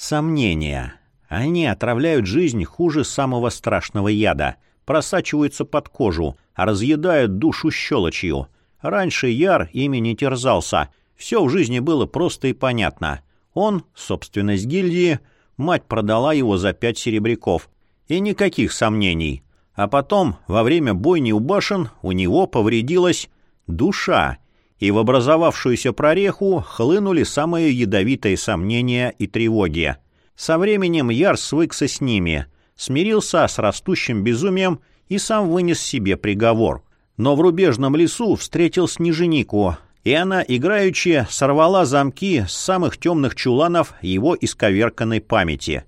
Сомнения. Они отравляют жизнь хуже самого страшного яда, просачиваются под кожу, разъедают душу щелочью. Раньше Яр ими не терзался, все в жизни было просто и понятно. Он — собственность гильдии, мать продала его за пять серебряков. И никаких сомнений. А потом, во время бойни у башен, у него повредилась душа, и в образовавшуюся прореху хлынули самые ядовитые сомнения и тревоги. Со временем Яр свыкся с ними, смирился с растущим безумием и сам вынес себе приговор. Но в рубежном лесу встретил снеженику, и она, играючи, сорвала замки с самых темных чуланов его исковерканной памяти.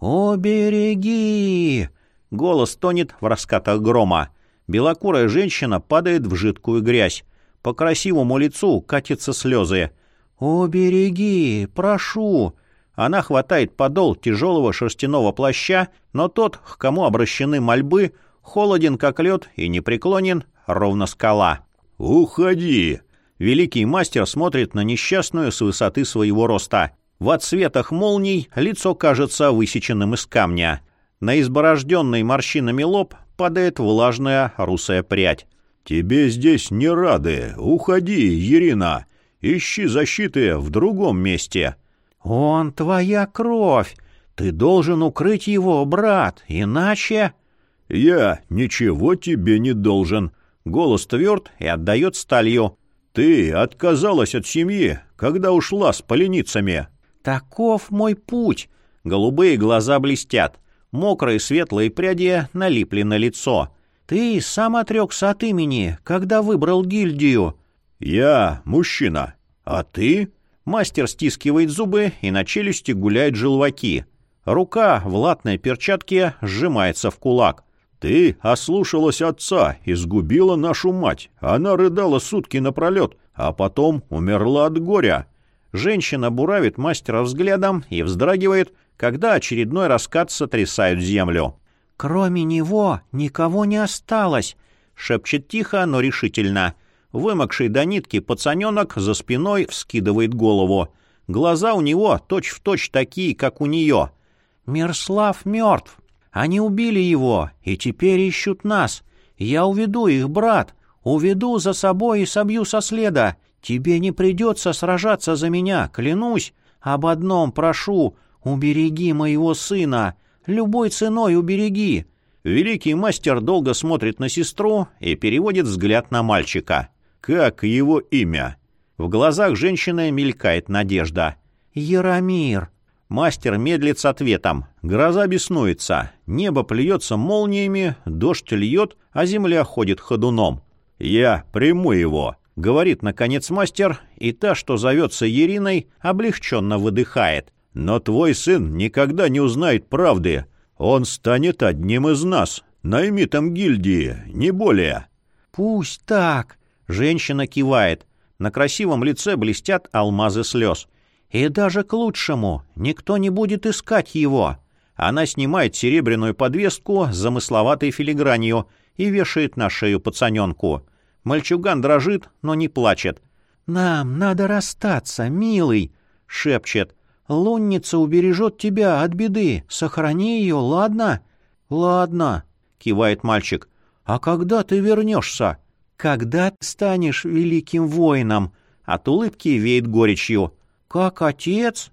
«О, береги!» — голос тонет в раскатах грома. Белокурая женщина падает в жидкую грязь. По красивому лицу катятся слезы. «О, береги! Прошу!» Она хватает подол тяжелого шерстяного плаща, но тот, к кому обращены мольбы, холоден, как лед, и непреклонен, ровно скала. «Уходи!» Великий мастер смотрит на несчастную с высоты своего роста. В отсветах молний лицо кажется высеченным из камня. На изборожденный морщинами лоб падает влажная русая прядь. «Тебе здесь не рады. Уходи, Ирина. Ищи защиты в другом месте». «Он твоя кровь. Ты должен укрыть его, брат, иначе...» «Я ничего тебе не должен». Голос тверд и отдает сталью. «Ты отказалась от семьи, когда ушла с поленицами». «Таков мой путь». Голубые глаза блестят. Мокрые светлые пряди налипли на лицо. «Ты сам отрекся от имени, когда выбрал гильдию». «Я мужчина. А ты?» Мастер стискивает зубы, и на челюсти гуляют желваки. Рука в латной перчатке сжимается в кулак. «Ты ослушалась отца и сгубила нашу мать. Она рыдала сутки напролет, а потом умерла от горя». Женщина буравит мастера взглядом и вздрагивает, когда очередной раскат сотрясает землю. «Кроме него никого не осталось», — шепчет тихо, но решительно. Вымокший до нитки пацаненок за спиной вскидывает голову. Глаза у него точь-в-точь точь такие, как у нее. «Мирслав мертв. Они убили его и теперь ищут нас. Я уведу их, брат. Уведу за собой и собью со следа. Тебе не придется сражаться за меня, клянусь. Об одном прошу, убереги моего сына. Любой ценой убереги». Великий мастер долго смотрит на сестру и переводит взгляд на мальчика. «Как его имя?» В глазах женщины мелькает надежда. «Яромир». Мастер медлит с ответом. Гроза беснуется. Небо плюется молниями, дождь льет, а земля ходит ходуном. «Я приму его», — говорит, наконец, мастер, и та, что зовется Ериной, облегченно выдыхает. «Но твой сын никогда не узнает правды. Он станет одним из нас, наймитом гильдии, не более». «Пусть так», — женщина кивает. На красивом лице блестят алмазы слез. И даже к лучшему. Никто не будет искать его. Она снимает серебряную подвеску с замысловатой филигранью и вешает на шею пацаненку. Мальчуган дрожит, но не плачет. «Нам надо расстаться, милый», — шепчет. «Лунница убережет тебя от беды. Сохрани ее, ладно?» «Ладно», — кивает мальчик. «А когда ты вернешься?» «Когда станешь великим воином?» От улыбки веет горечью. «Как отец?»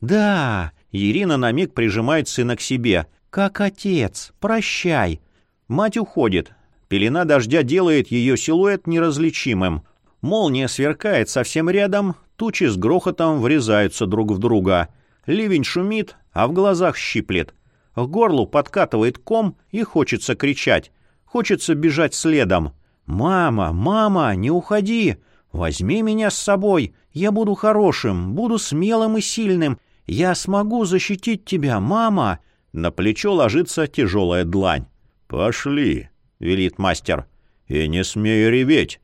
«Да!» — Ирина на миг прижимает сына к себе. «Как отец! Прощай!» Мать уходит. Пелена дождя делает ее силуэт неразличимым. Молния сверкает совсем рядом, тучи с грохотом врезаются друг в друга. Ливень шумит, а в глазах щиплет. К горлу подкатывает ком и хочется кричать. Хочется бежать следом. «Мама, мама, не уходи! Возьми меня с собой! Я буду хорошим, буду смелым и сильным. Я смогу защитить тебя, мама!» На плечо ложится тяжелая длань. «Пошли!» — велит мастер. «И не смей реветь.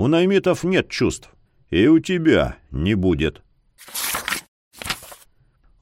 У наймитов нет чувств. И у тебя не будет».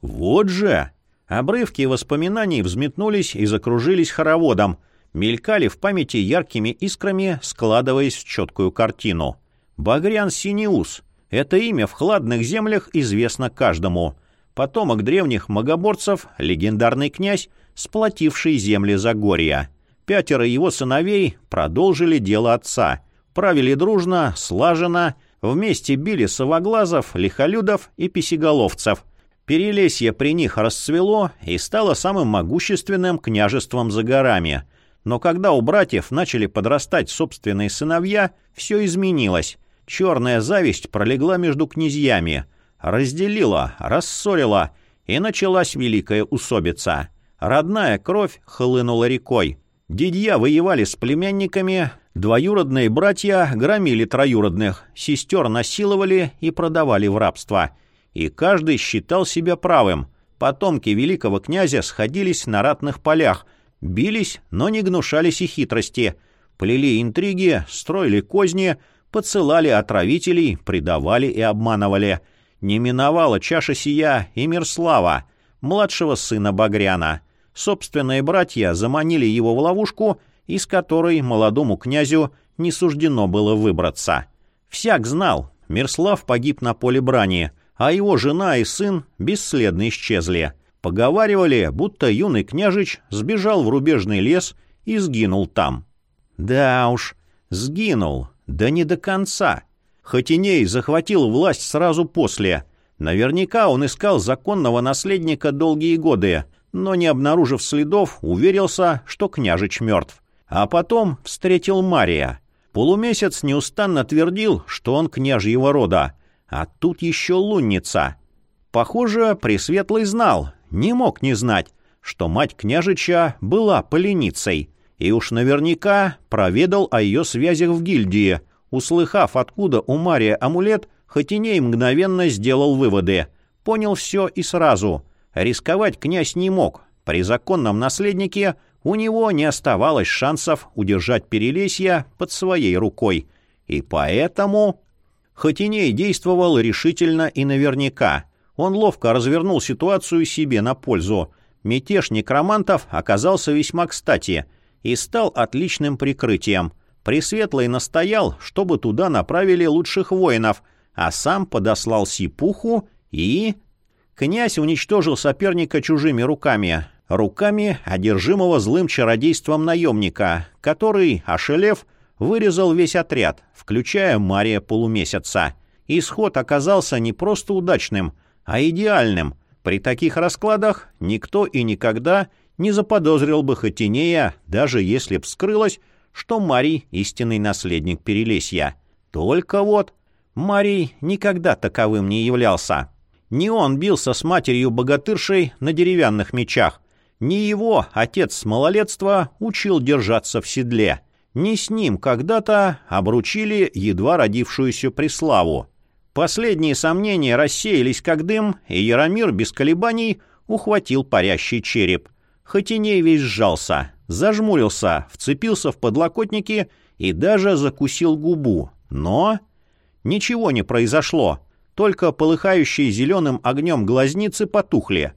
«Вот же!» Обрывки воспоминаний взметнулись и закружились хороводом, мелькали в памяти яркими искрами, складываясь в четкую картину. Багрян Синеус — это имя в хладных землях известно каждому. потомок древних магоборцев, легендарный князь, сплотивший земли Загорья. Пятеро его сыновей продолжили дело отца. Правили дружно, слаженно, вместе били совоглазов, лихолюдов и писеголовцев. Перелесье при них расцвело и стало самым могущественным княжеством за горами. Но когда у братьев начали подрастать собственные сыновья, все изменилось. Черная зависть пролегла между князьями, разделила, рассорила, и началась великая усобица. Родная кровь хлынула рекой. Дедья воевали с племянниками, двоюродные братья громили троюродных, сестер насиловали и продавали в рабство. И каждый считал себя правым. Потомки великого князя сходились на ратных полях, бились, но не гнушались и хитрости, плели интриги, строили козни, подсылали отравителей, предавали и обманывали. Не миновала чаша сия и Мирслава, младшего сына Багряна. Собственные братья заманили его в ловушку, из которой молодому князю не суждено было выбраться. Всяк знал, Мирслав погиб на поле брани, а его жена и сын бесследно исчезли. Поговаривали, будто юный княжич сбежал в рубежный лес и сгинул там. Да уж, сгинул, да не до конца. Хотиней захватил власть сразу после. Наверняка он искал законного наследника долгие годы, но, не обнаружив следов, уверился, что княжич мертв. А потом встретил Мария. Полумесяц неустанно твердил, что он княжьего рода. А тут еще лунница. Похоже, Пресветлый знал, не мог не знать, что мать княжича была поленицей. И уж наверняка проведал о ее связях в гильдии. Услыхав, откуда у Мария амулет, Хотиней мгновенно сделал выводы. Понял все и сразу. Рисковать князь не мог. При законном наследнике у него не оставалось шансов удержать Перелесье под своей рукой. И поэтому... Хотиней действовал решительно и наверняка. Он ловко развернул ситуацию себе на пользу. Мятеж некромантов оказался весьма кстати и стал отличным прикрытием. Пресветлый настоял, чтобы туда направили лучших воинов, а сам подослал Сипуху и... Князь уничтожил соперника чужими руками, руками одержимого злым чародейством наемника, который, ошелев, вырезал весь отряд, включая Мария Полумесяца. Исход оказался не просто удачным, а идеальным. При таких раскладах никто и никогда не заподозрил бы Хатинея, даже если б скрылось, что Марий — истинный наследник Перелесья. Только вот Марий никогда таковым не являлся. Не он бился с матерью-богатыршей на деревянных мечах. Не его отец с малолетства учил держаться в седле. Не с ним когда-то обручили едва родившуюся Преславу. Последние сомнения рассеялись как дым, и Яромир без колебаний ухватил парящий череп. Хотиней весь сжался, зажмурился, вцепился в подлокотники и даже закусил губу. Но ничего не произошло только полыхающие зеленым огнем глазницы потухли.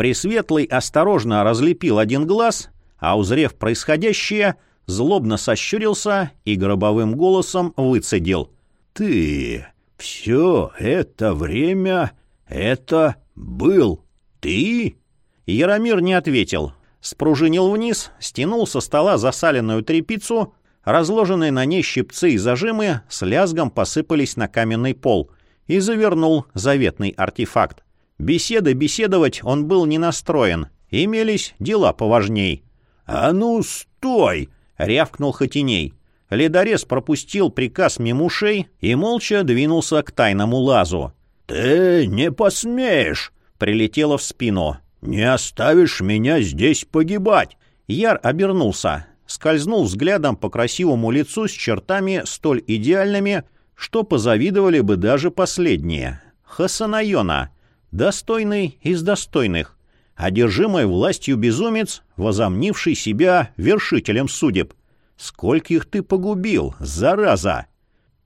Пресветлый осторожно разлепил один глаз, а, узрев происходящее, злобно сощурился и гробовым голосом выцедил. «Ты все это время это был ты?» Яромир не ответил. Спружинил вниз, стянул со стола засаленную тряпицу, разложенные на ней щипцы и зажимы с лязгом посыпались на каменный пол — и завернул заветный артефакт. Беседы беседовать он был не настроен, имелись дела поважней. «А ну, стой!» — рявкнул Хотиней. Ледорез пропустил приказ мимо ушей и молча двинулся к тайному лазу. «Ты не посмеешь!» — прилетело в спину. «Не оставишь меня здесь погибать!» Яр обернулся, скользнул взглядом по красивому лицу с чертами столь идеальными, что позавидовали бы даже последние. Хасанайона, достойный из достойных, одержимый властью безумец, возомнивший себя вершителем судеб. Скольких ты погубил, зараза!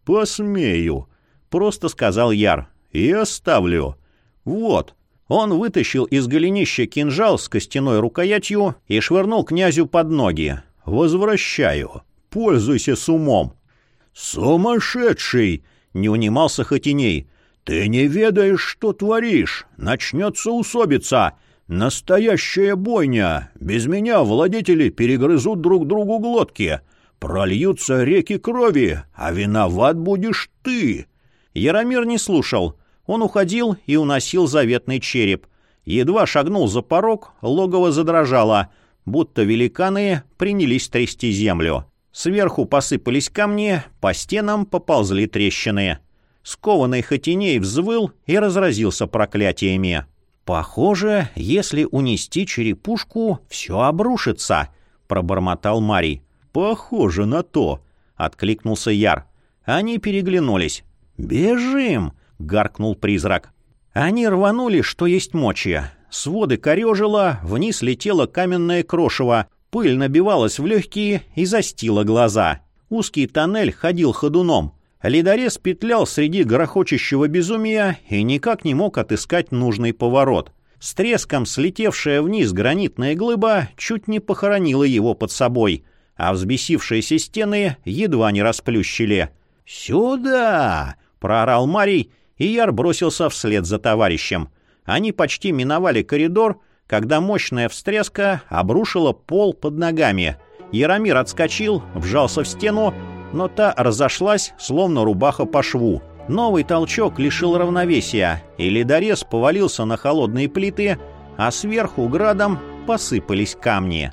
Посмею, просто сказал Яр, и оставлю. Вот. Он вытащил из голенища кинжал с костяной рукоятью и швырнул князю под ноги. «Возвращаю. Пользуйся с умом». «Сумасшедший!» — не унимался Хотиней. «Ты не ведаешь, что творишь! Начнется усобица! Настоящая бойня! Без меня владетели перегрызут друг другу глотки! Прольются реки крови, а виноват будешь ты!» Яромир не слушал. Он уходил и уносил заветный череп. Едва шагнул за порог, логово задрожало, будто великаны принялись трясти землю. Сверху посыпались камни, по стенам поползли трещины. Скованный Хотиней взвыл и разразился проклятиями. «Похоже, если унести черепушку, все обрушится», — пробормотал Марий. «Похоже на то», — откликнулся Яр. Они переглянулись. «Бежим!» — гаркнул призрак. Они рванули, что есть мочи. Своды корежило, вниз летело каменное крошево, пыль набивалась в легкие и застила глаза. Узкий тоннель ходил ходуном. Ледорез петлял среди грохочущего безумия и никак не мог отыскать нужный поворот. С треском слетевшая вниз гранитная глыба чуть не похоронила его под собой, а взбесившиеся стены едва не расплющили. «Сюда!» — проорал Марий, и Яр бросился вслед за товарищем. Они почти миновали коридор, когда мощная встряска обрушила пол под ногами. Яромир отскочил, вжался в стену, но та разошлась, словно рубаха по шву. Новый толчок лишил равновесия, и ледорез повалился на холодные плиты, а сверху градом посыпались камни.